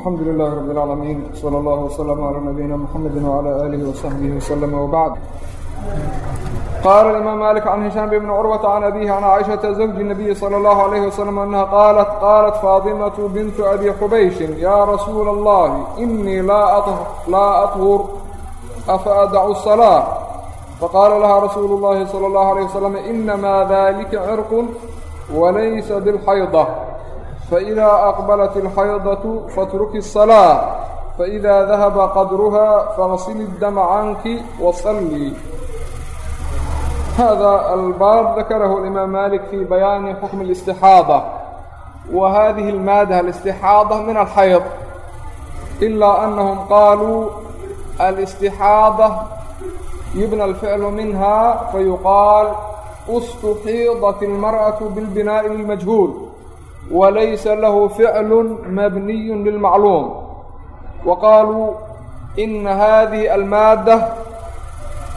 الحمد لله رب العالمين صلى الله وسلم على نبينا محمد وعلى آله وصحبه وسلم وبعد قال الإمام مالك عن هشام بن عروة عن أبيه عن عائشة زوج النبي صلى الله عليه وسلم أنها قالت قالت فاطمة بنت أبي حبيش يا رسول الله إني لا أطهر, لا أطهر أفأدع الصلاة فقال لها رسول الله صلى الله عليه fإida aqbalat اlxaydaةu faاtruki الصalاة faإida dahaba qadruha faغsili اdama canki waصalii hada albaab dakarahu الإimaam malik fi bayaani xukmi الاstixaadة wa hadihi اlmaada اlاstixaadة min alxayd ilaa anahum qaaluu alاstixaadة yubna alficlu minha fayuqaal اstuxiidat اlmarأaة biاlbinaaءi lilmajhuul فيقال استحيضت المرأة بالبناء للمجهول وليس له فعل مبني للمعلوم وقالوا إن هذه المادة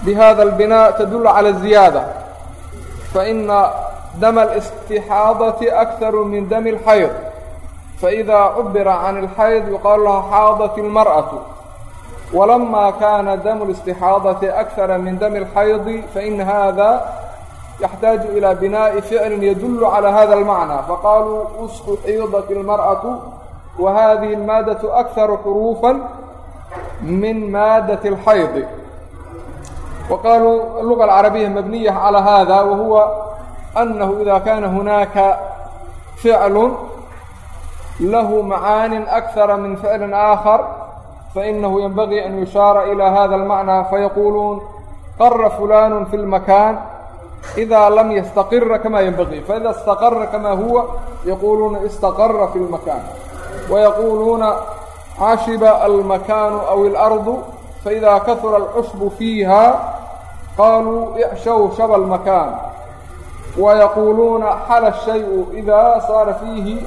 بهذا البناء تدل على الزيادة فإن دم الاستحاضة أكثر من دم الحيض فإذا عبر عن الحيض يقال لها حاضت المرأة ولما كان دم الاستحاضة أكثر من yaxtaaجu ilى binaaءi ficli yadul calى hada اlmacnى faqaluu usxuxiidat اlmarأaة wa hadihi اlmaadaة akharu xuruufa min maadaة اlxaydi wa qaluu aluga alcarabiya mabniya calى hada wa huwa anahu ida kana hunaaka ficlu lahu macaanin akara min ficli aakhar fainahu yanbagii an yushaara ilى hada اlmacnى fayaquluun qara fulanu fi اlmakan المكان إذا لم يستقر كما ينبغي فإذا استقر كما هو يقولون استقر في المكان ويقولون عشب المكان أو الأرض فإذا كثر العشب فيها قالوا اعشوشب المكان ويقولون حل الشيء إذا صار فيه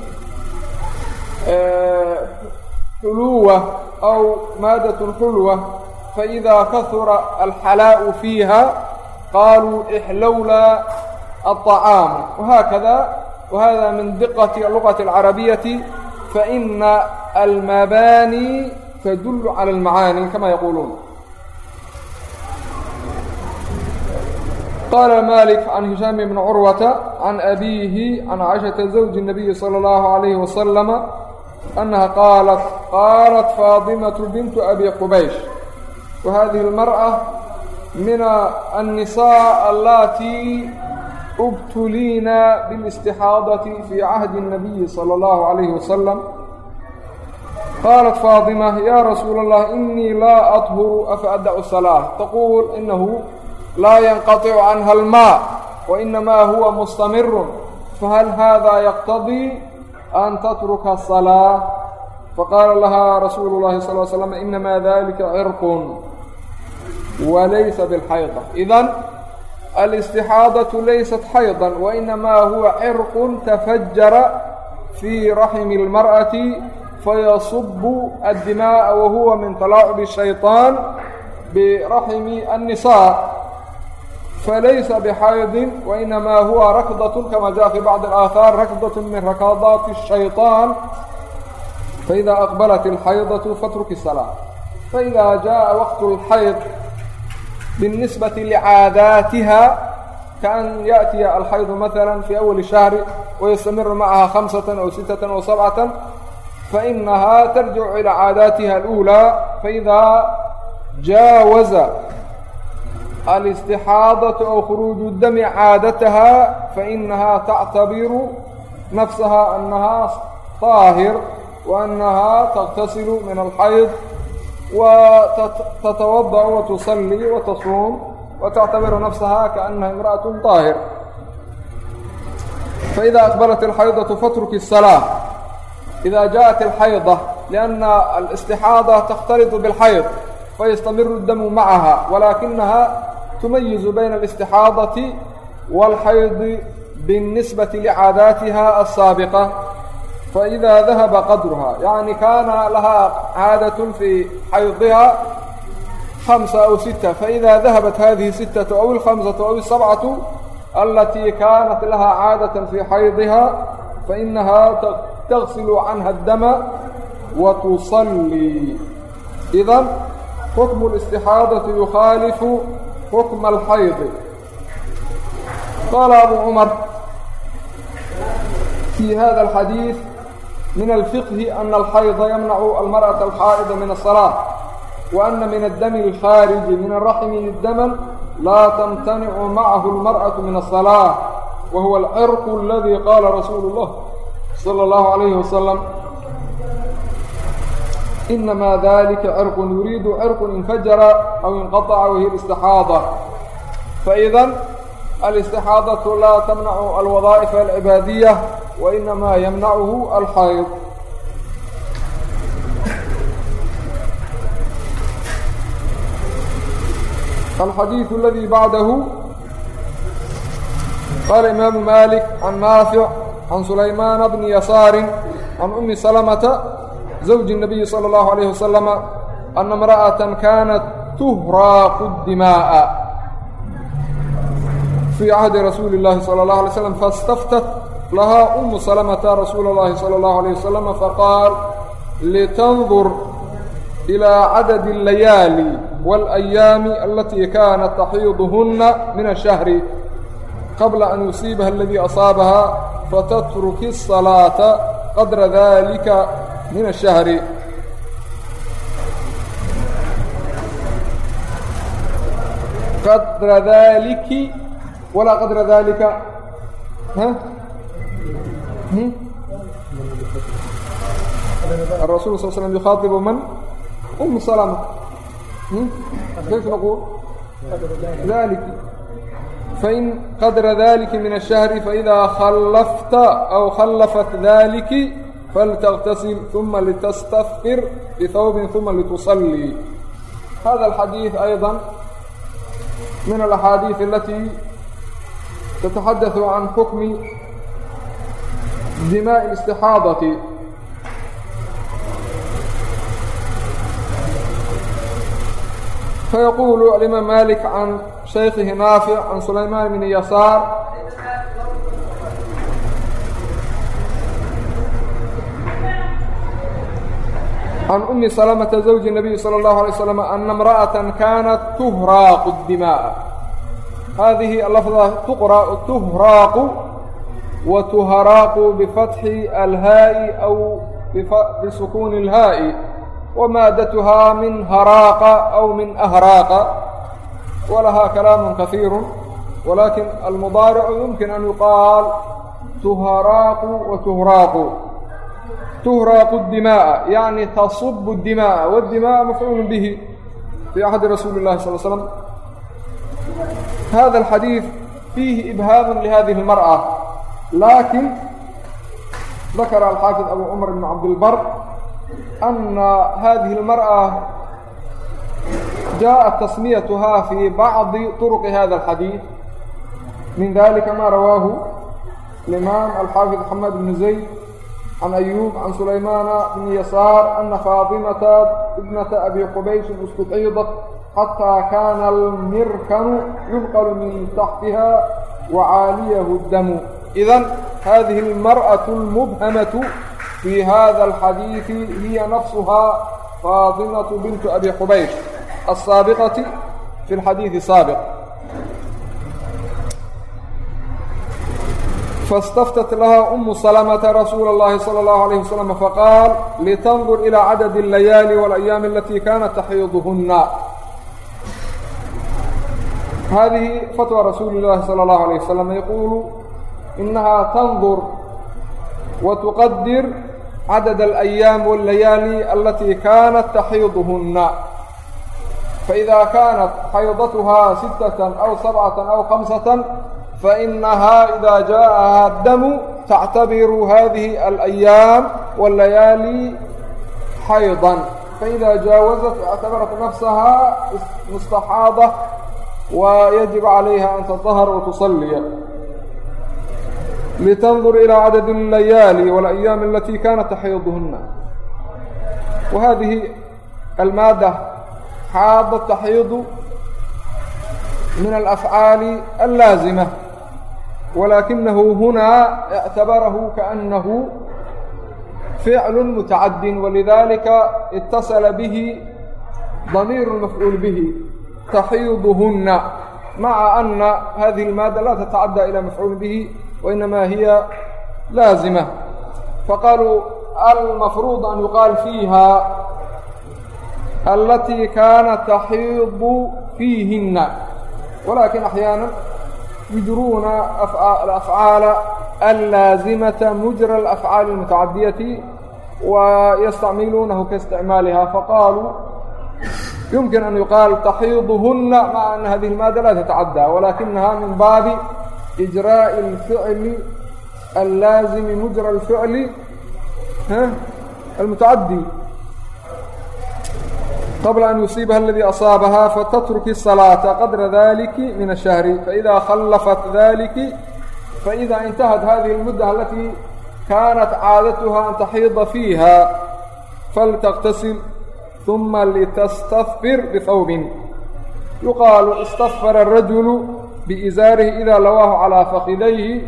حلوة أو مادة حلوة فإذا كثر الحلاء فيها qaaluu ixlowlaa aطacaamu wahaakada wahada min diqati اlugati اlcarabiyaةi faina almabaani tadullu calى اlmacaani kama yaquuluun qala malik can hishaam bni curwata can abiihi can caishata zawji الnabiyi salى اllahu عalayhi wasalama أنها قالت قالت فاطمة بنت أبي قبيش. وهذه المرأة min النiساء اllatي اbtuliina bالاstixaadaةi fي cahdi النabiyi slى الlaه عalيه وasلم qاaلت faaطimة ya rasuul الlah إنii laa أطhر afaأdaأ الصلاة. تquul inahu laa ynqaطic canha الmاء وإinamaa huwa mstamir fahal hada yqtadي an tatruka الصلاة؟ faqaala lahaa rasuulu الlahi صلl ل slم inama dalika cirq walaysa bilxayda idan alistixaadatu laysat xaydan wainamaa huwa cirqun tafajara fii raxmi اlmar'ati fayasubu addimaaءa wahuwa min talaacubi الshayطaan biraxmi الnisaa falaysa bxaydin wainamaa huwa rakdaة kama jaءa fii bacضi الآahaar rakdaة min rakaadaati الshayطaan faإida aqbalat اlxaydaة fatruk الsalاة faإida jaءa waqt اlxayd بالنسبة لعاداتها كأn يأتiيa الحayض مثلا في أول شhهر ويsتمر معها خمسة أو ستة أو سبعة فإنها ترجع إلى عاداتها الأولى فإdا جاوز الاستحاaضة أو خروج الدم عادتها فإنها تعتبر نفسها أنها طاaهر وأنها تغتسل من الحayض وتتوضأ وتصلي وتصوم وتعتبر نفسها كأنها امرأة طاهر فإذا أقبلت الحيضة فاترك الصلاة إذا جاءت الحيضة لأن الاستحاضة تختلط بالحيض فيستمر الدم معها ولكنها تميز بين الاستحاضة والحيض بالنسبة لعاداتها السابقة فإذا ذهب قدرها يعني كان لها caadaة fii xaydiha hamسa aw sita faإida dahabat hadihi الsiتaة aw الhamسaةu aw الsabcaةu alatii kaanat laha caadaة fii xaydiha fainaha tagsil canha الdama watusalii إdan xukm الاstixaadaةi yukhaalifu xukma اlxaydi qaala abu cmar fii hada اxadiiث من الفقه أن الحyض يمنع المرأة الحائض من الصلاة وأن من الدم الخارج من الرحم دما لا تمتنع معه المرأة من الصلاة وهو العرق الذي قال رسول الله صلى الله عليه وسلم إنما ذلك عرق يريد عرق انفجر أو انقطع وهي الاستحاضة فإذا الاستحاضة لا تمنع الوظائف العبادية وإنما يمنعه wainamaa yamnachu alxayd الxadيiث اladي bعdahu qala imaamu malik can naafic can sulaymaana bni yasaari can umi salamata zawji الnabiyi salى اllahu عalayه wasalama ana اmra'aةa kanat tuhraaqu dimaءa fii cahdi rasuuli اllahi salى اllah alay slam fastaftat lahaa umu salamata rasuula اllahi salى اllahu alيه wasalam faqaal litandur ilىa cadadi اlayaali wاlayaami alatii kaanat taxiiduhunna min ashahri qabla an yusiibaha aladii asaabahaa fatatruki الsalaata qadra dalika min ashahri qadra daliki walaa qadra dalika الرسول صلى الله عليه وسلم يخاطب من أم سلمة كيف نقول ذلك فإن قدر ذلك من الشهر فإذا خلفت أو خلفت ذلك فلتغتسل ثم لتستفر بثوب ثم لتصلي هذا الحديث أيضا من الأحاديث التي تتحدث عن حكم dimaa اlاstixaadati fayaquulu alimaam malik can shaykihi naafic can sulaymaan bni yasaar can umi salamata zawji الnabiy salى اllahu alay slam ana imra'ata kanat tuhraaqu الdimaءa hadihi lafda tuqra'u tuhraaqu وتهراق بفتح الهاء أو بسكون الهاء ومادتها من هراق أو من أهراq ولها كلام كثير ولكن المضارع يمكن أن يقال تهراق وتهراق تهراق الدماء يعني تصب الدماء والدماء مفعول به في أحد رسول الله صلى الله عليه وسلم هذا الحديث فيه إبهام لهذه المرأة laakiin dakara alxaafid abu cumar ibn cabdilbar ana hadihi اlmarأa jaءat tasmiyatuha fi bacdi طurqi hada اlxadiid min dalika ma rawaahu limaam alxaafid xamed bn zayd can ayuub can sulaymaana bni yasaar ana faatimata ibnata abi qubayshin istuxiidat xataa kaana almirkanu yunqalu min taxtiha wacaaliyahu الدم idan hadihi اlmarأaة اlmubhamaةu fii hada اlxadiiثi hiya nafsuha faadimaة bint abi xubayb الsaabiqaةi fi اlxadiiثi saabiq فاstftt لha أm سلمة رsuuل الlhi صلى الlه عليه وسلم fqاal لتنظر إلى عadد الlayaalي والأyاam اlatي kanت تxيiضهna hadihi fatوى رasuuل الlahi صلى الlه عليه وسلم yquل إنها تنظر وتقدر عدد الأيام والليالي التي كانت تحيضهن فإذا كانت حيضتها ستة أو سبعة أو خمسة فإنها إذا جاءها الدم تعتبر هذه الأيام والليالي حيضا فإذا جاوزت اعتبرت نفسها مستحاضة ويجب عليها أن تطهر وتصلي litandur ilىa cadad اlayaali wاlayaami alatii kaanat taxiiduhuna wa haadihi almaadda xaada الtaxyiidu min alafcaali allaazima walaakinahu hunaa اctabarahu kaأnahu ficlu mutacadi walidalika itasala bihi damiiru mafcuul bihi taxiiduhuna maca ana hadihi اlmaadda laa tatacadى ilى mafcuul bihi وإنما هي لازمة فقالوا المفروض أن يقال فيها التي كان تحيض فيهن ولكن أحيانا يجرون الأفعال اللازمة مجرى الأفعال المتعدية ويستعملونه كاستعمالها فقالوا يمكن أن يقال تحيضهن مع أن هذه المادة لا تتعدى ولكنها من باب إجراء الفعل اللازم مجرى الفعل ها المتعدي قبل أن يصيبها الذي أصابها فتترك الصلاة قدر ذلك من الشهر فإذا خلفت ذلك فإذا انتهت هذه المدة التي كانت عادتها أن تحيض فيها فلتغتسل ثم لتستثفر بثوب يقال استثفر الرجل biizaarihi idaa lawaahu calaa fakidayhi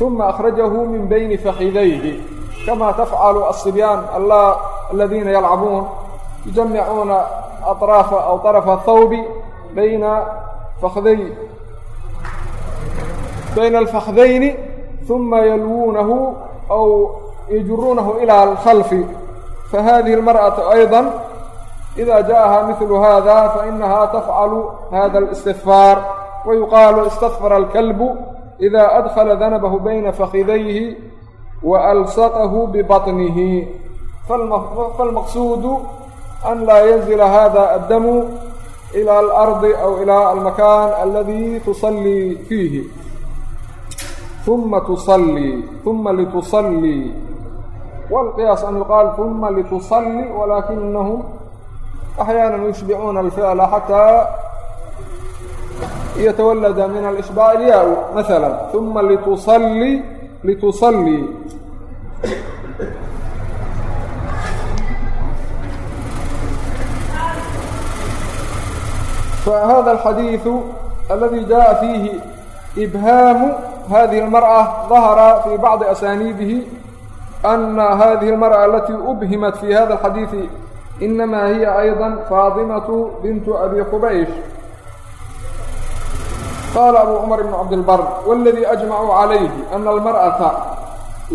uma akhrajahu min bayni fakidayhi kama tafcalu asibyaan aladiina yalcabuun yujamicuuna araafa aw arafa thawbi bayna fakday bayna alfakhdayn uma yalwuunahu aw yajuruunahu ila alkhalfi fahadihi اlmarأaةu ayضا إida jaءaha miثlu hada fainaha tafcalu hada اlistikfaar ويقال استغفر الكلب إذا أدخل ذنبه بين فخذيه وألصقه ببطنه فالمقصود أن لا ينزل هذا الدم إلى الأرض أو إلى المكان الذي تصلي فيه ثم تصلي ثم لتصلي والقyاaس أن يuqاaل ثم لتصلي ولكنهم أحيانا يشبعون الفعل حتى ytawalada min alishbaa ilyaa maala uma litusallii litusallii fahada alxadiidu aladi jaءa fiihi ibhaamu hadihi اlmarأة dahara fii bacضi asaaniidihi ana hadihi اlmarأa alatii ubhimat fi hada اlxadiiثi inamaa hiya ayضa faadimatu bintu abi qubaysh qaala abuu cumar ibnu cabdilbar waladii ajmacuu calayhi ana almar'ata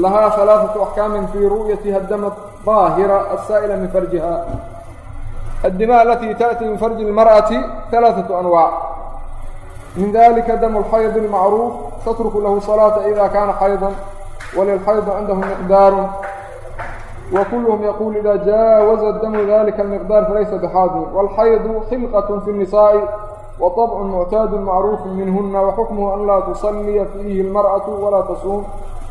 lahaa halaaثatu axkaamin fii ru'yatiha dama daahira asaa'ila min farjiha addima alatii taأtii min farji اlmar'ati halaaثaةu anwaac min dalika dam اlxayd اlmacruuf tatruku lahu salaata ida kaana xaydan walilxaydi cindahu miqdaaru وكلهم يقول إذا جاوز الدم ذلك المقدار فليس بحاضر. والحيض خلقة في النساء وطبع معتاد معروف منهن وحكمه أن لا تصليa فيه المرأة ولا تصوم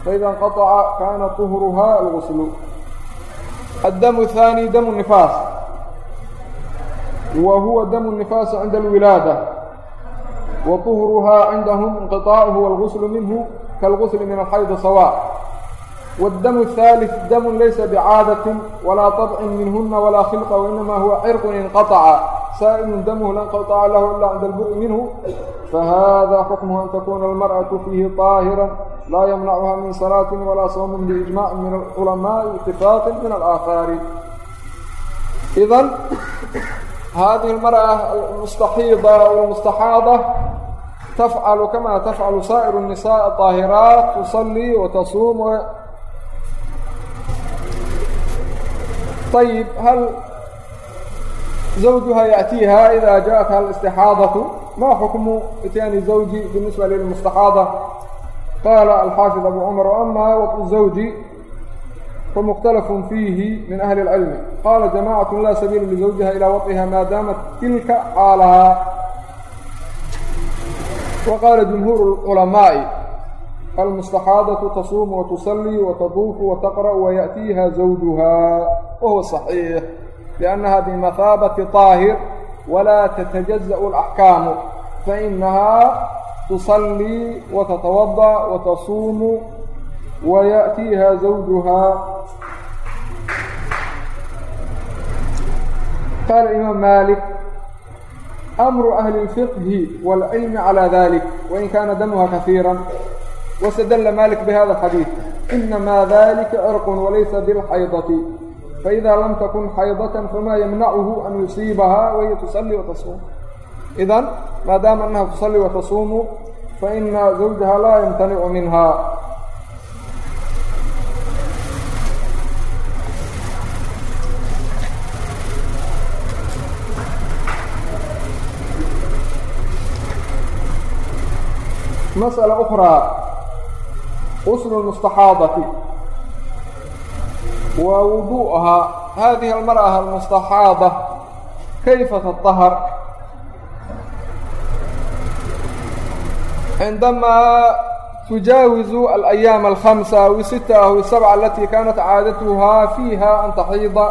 فإذا انقطع كان طهرها الغسل الدم الثاني دم النفاس وهو دم النفاس عند الولادة وطهرها عندهم انقطاعه والغسل منه كالغسل من الحيض سواء والدم الثالث دم ليس بعادة ولا طبع منهن ولا خلق وإنما هو عرق انقطع saa'imu damuhu lanqaطaca lahu ilaa cinda alburi minhu fahada xukmuhu an takuna almar'atu fiihi طaahira laa yamnacuha min salaatin walaa sawmin biijmaaci min alculamaa'i itifaaqin min alaahaari idan hadihi almar'a almustaxiida almustaxaada tafcalu kama tafcalu saa'iru الnisaءi aطaahiraat tusalii watasuum ayib hal زوجها يأتيها إذا جاءتها الاستحاضة ما حكم إتيان الزوج بالنسبة للمستحاضة قال الحافظ أبو عمر وأما وطء الزوج فمختلف فيه من أهل العلم قال جماعة لا سبيل لزوجها إلى وطئها ما دامت تلك حالها وقال جمهور العلماء المستحاضة تصوم وتصلي وتطوف وتقرأ ويأتيها زوجها وهو صحيح لأنها بمثابة طاهر ولا تتجزأ الأحكام فإنها تصلي وتتوضأ وتصوم ويأتيها زوجها قال الإمام مالك أمر أهل الفقه والعلم على ذلك وإن كان دمها كثيرا واستدل مالك بهذا الحديث إنما ذلك عرق وليس بالحيضة faإida lam takun xaydaة fama yamnachu an yusiibaha wahiya tusalii watasuum idan maadaama annaha tusalii watasuumu faina zawjaha laa yamtanicu minha مسألة أخرى غسل المستحاضة ووضوءها هذه المرأة المستحاضة كيف تطهر عندما تجاوز الأيام الخمسة أو الستة أو السبعة التي كانت عادتها فيها أن تحيض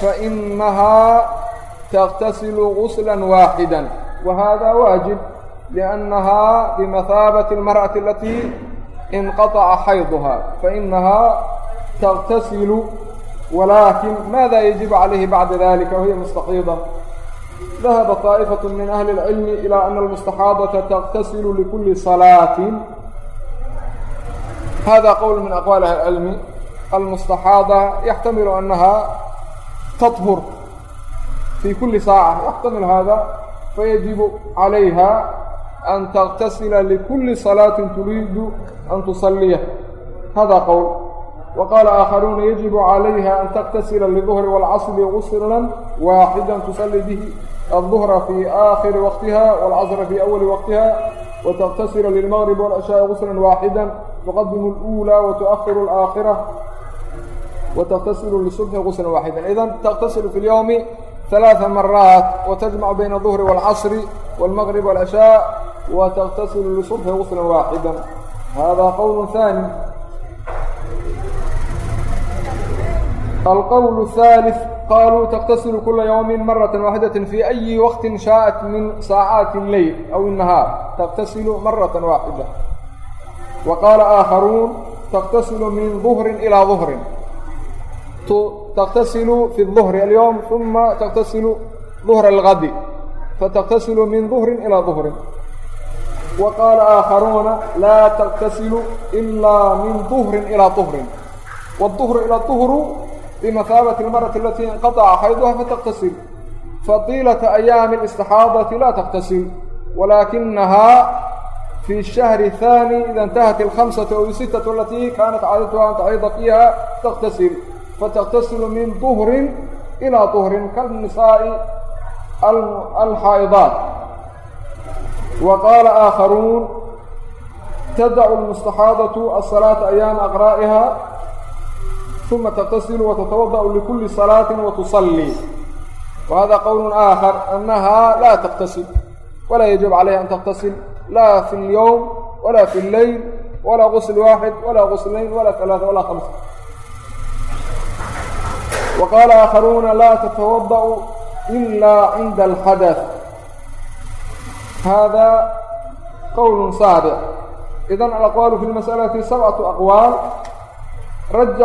فإنها تغتسل غسلا واحدا وهذا واجب لأنها بمثابة المرأة التي انقطع حيضها فإنها تغتسل ولكن ماذا يجب عليه بعد ذلك وهي مستحيضة ذهب طائفة من أهل العلم إلى أن المستحاضة تغتسل لكل صلاة هذا قول من أقوال أهل العلم المستحاضة يحتمل أنها تطهر في كل ساعة يحتمل هذا فيجب عليها أن تغتسل لكل صلاة تريد أن تصليه هذا قول وqال آخرونa يجiب عaليهa أن تkتسل لظهر والcصل غسلا واaحدا تsلي bه الظهر في آkخر وqتها والcصر في أول وqتها وتkتسل للمغرب والعشاء غسلا واaحدا تqدم الأولى وتؤخر الآkخرة وتkتسل للصبح غسلا واaحدا إذا تkتسل في اليوم ثلاث مرات وتجمع بين الظهر والcصر والمغرب والعشاء وتkتسل للصبح غسلا واaحدا hذا qول ثاني alqowl الثaaliث qaluu تktasil kula ywmi maraة waaxidaة fي أyi waqti shaaءat min saacaati الleyl aw الnahaar taktasilu maraة waaxida wa qaala aakharuun taktasilu min ظuhri ilىa ظuhri taktasilu fi الظuhri alyowm uma taktasilu ظuhra اlgadi fataktasilu min ظuhri ilىa ظuhrin wa qaala aakharuuna laa taktasilu إilaa min ظuhri ilىa طuhrin wالظuhru ilى طuhru الطهر بمثابة المرة التي انقطع حيضها فتغتسل فطيلة أيام الاستحاضة لا تغتسل ولكنها في الشهر الثاني إذا انتهت الخمسة أو الستة التي كانت عادتها أن تعيض فيها تغتسل فتغتسل من طهر إلى طهر كالنساء الحائضات وقال آخرون تدع المستحاضة الصلاة أيام أقرائها ثم تغتسل وتتوضأ لكل صلاة وتصلي وهذا قول آخر أنها لا تغتسل ولا يجب عليها أن تغتسل لا في اليوم ولا في الليل ولا غسل واحد ولا غسلين ولا ثلاثة ولا خمسة وقال آخرون لا تتوضأ إلا عند الحدث هذا قول صادق إذا الأقوال في المسألة سبعة أقوال رجح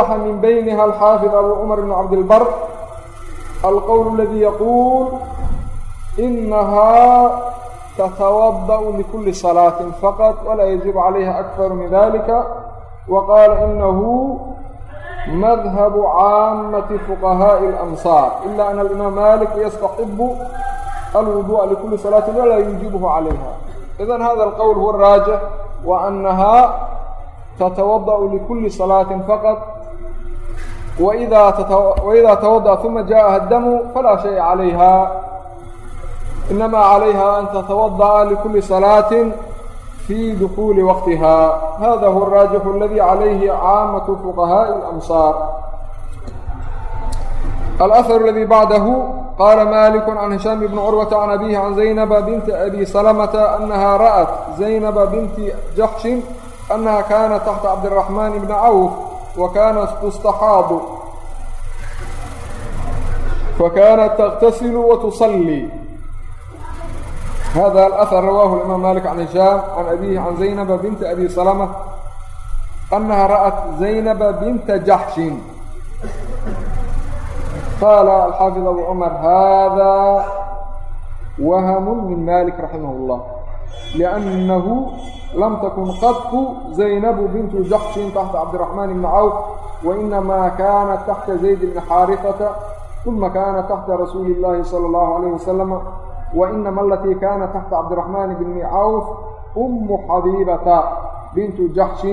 من بينها الحافظ أبو عمر بن عبد البر القول الذي يقول إنها تتوضأ لكل صلاة فقط ولا يجب عليها أكثر من ذلك وقال إنه مذهب عامة فقهاء الأمصار إلا أن الإمام مالك يستحب الوضوء لكل صلاة ولا يجيبه عليها إذا هذا القول هو الراجح وأنها تتوضأ لكل tatawada-u likulli salaatin faqad waidaa tawadaأat uma jaaءaha damu falaa shaya calayha inamaa calayha an tatawadaأa likulli salaatin fi dukuuli waqtiha hada huwa araajixu aladi calayhi caamatu fuqahaaءi اlamsaar alأhar aladii bacdahu qala malik can hishaam bni curwata can abihi can zaynaba binti abi salamata anaha ra'at zaynaba binti jaxshin أنها كانت تحت عبد الرحمن بن عوف وكانت تستحاض فكانت تغتسل وتصلي هذا الأثر رواه الإمام مالك عن هشام عن أبيه عن زينب بنت أبي سلمة أنها رأت زينب بنت جحش قال الحافظ أبو عمر هذا وهم من مالك رحمه الله لأنه لم تكن قط زينب بنت جحش تحت عبد الرحمن بن عوف وإنما كانت تحت زيد بن حارثة ثم كانت تحت رسول الله صلى الله عليه وسلم وإنما التي كانت تحت عبد الرحمن بن عوف أم حبيبة بنت جحش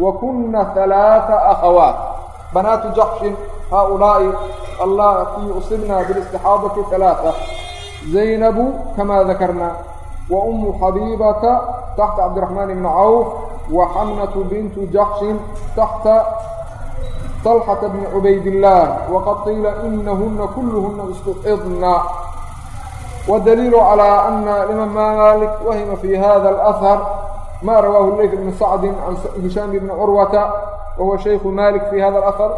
وكن ثلاث أخوات بنات جحش هؤلاء اللاتي أصبنا بالاستحاضة ثلاثة زينب كما ذكرنا wa ummu xabiibata taxta cabdiraxmaan ibni cawf wa xamnatu bintu jaxshin taxta talxata bni cubaydillaah waqad qiila inahunna kulluhuna istucidna wdaliilu calىa ana imaam malik wahima fi hada اlأhar ma rawaahu leyf bn sacdi can hishaam bni curwata wahuwa shaykhu malik fi hada اlأhar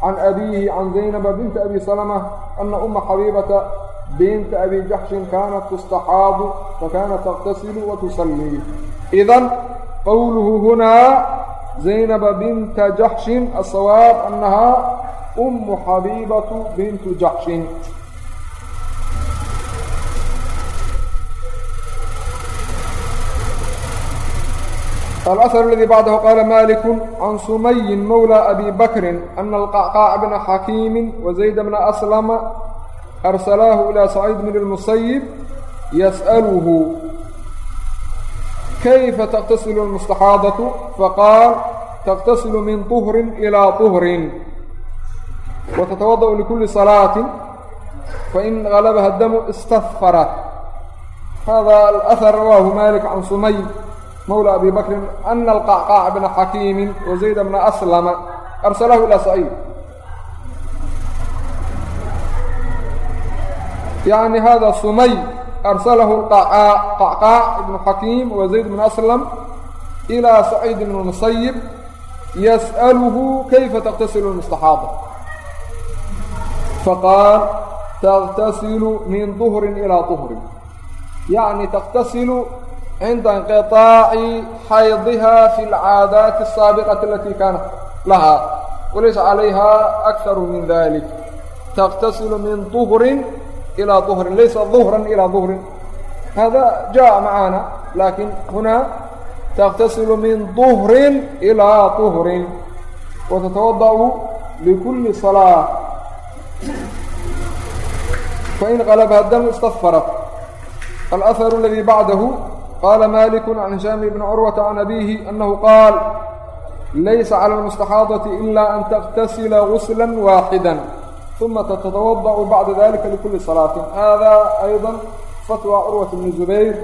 can abiihi can zaynaba binti abi salma ana uma xabiibata bint abi jaxshin kaanat tustaxaabu fakana taqtasilu watusallii idan qowluhu hunaa zaynaba binta jaxshin asawaab annahaa ummu xabiibatu bintu jaxshin الأثر الذي بعده قال مالك عن سمي مولى أبي بكر أن القعقاع بن حكيم وزيد بن أسلم arsalaahu ilaa saciid bn اlmusayib yas'aluhu kayfa taqtasilu اlmustaxaadatu faqaal taqtasilu min طuhrin ilaa طuhrin watatawada'u likulli salaatin fain galabaha damu istadfarat hada alahar rawaahu malik can sumay mawla abi bakrin ana alqacqaaca bna xakiimin wa zayd bna aslama arsalahu ilaa saciid yacni hada sumay arsalahu qacqaac ibnu xakiim wa zayd bn aslam ilaa saciid bn musayib yas'aluhu kayfa taqtasilu mustaxaada faqaal taqtasilu min duhrin ilaa duhrin yacni taqtasilu cinda inqiطaaci xaydiha fi alcaadaati asaabiqati alatii kaanat lahaa walaysa calayha akharu min dalik taqtasilu min duhrin ilىa ظهri laysa ظهرا ilىa ظهri hada jaءa maعaana laakiin hunaa تkتasiل min ظهri ilىa طهri وتتوaضأ لكuلi صلاة fain qalb dم اsتفرت الأثر الذي baعdaه qال مالك عن هiشhام بن عروة عن أبيه أنه qاaل laysa عlى المستحاaضة إلا أn تkتasiل غسلا واaحدا uma tatatawada'u bacda dalika likuli salaatin hada ayضa fatwa curwat bni zubayr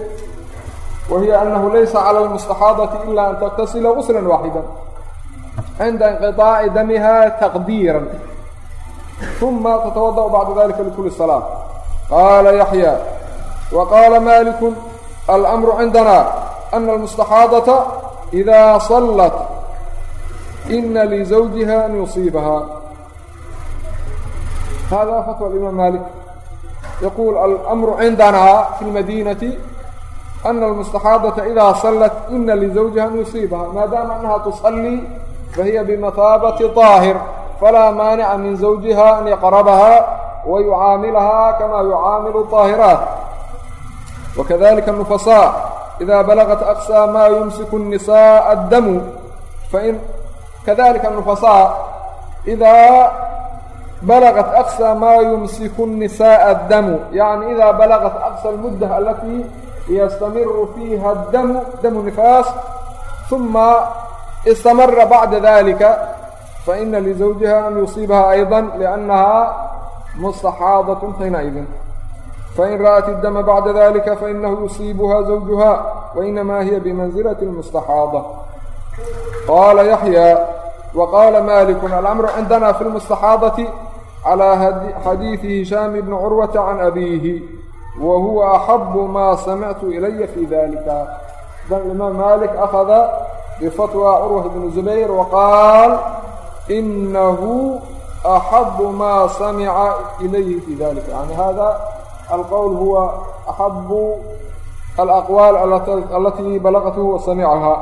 wa hiya anahu laysa cala lmustaxaadati ila an taktasila gusla waaxida cinda inqiطaaci damiha taqdiira uma tatawadaأu bacda dalika likuli salaa qaala yaxya wa qaala maliku almru cindana ana almustaxaadaةa إida salat ina lizawjiha an yusiibaha hada wa fatwa imaam malik yaquul almru cindanaa fi lmadinati ana almustaxaadata idaa sallat ina lizawjiha an yusiibaha maadaama annaha tusallii fahiya bimathaabati طaahir falaa maanica min zawjiha an yaqrabaha wa yucaamilahaa kama yucaamilu طaahiraat wakadalika nufasaa ida balagat aqsaa maa yumsiku الnisaءa addamu fain kadalika nufasaa idaa الدم فإن كذلك النفساء إذا بلغت أقصى ما يمسك النساء الدم يعني إذا بلغت أقصى المدة التي يستمر فيها الدم دم نفاس ثم استمر بعد ذلك فإن لزوجها أن يصيبها أيضا لأنها مستحاضة حينئذ فإن رأت الدم بعد ذلك فإنه يصيبها زوجها وإنما هي بمنزلة المستحاضة قال يحيى وقال مالك الأمر calىa xadiidi hishaam bni curwata can abiihi wa huwa axabu maa samictu ilaya fii dalika dan imaam maalik ahada bifatwa curwata bni zubayr waqaal inahu axabu maa samica ilayhi fii dalika yani hada alqowl huwa axabu alaqwaal alatii balaqathu wa samicaha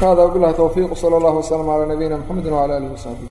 hada wabilahi towfiiq sala اllah wslm calaa nabiyina mxamedi wala alihi wsaxbi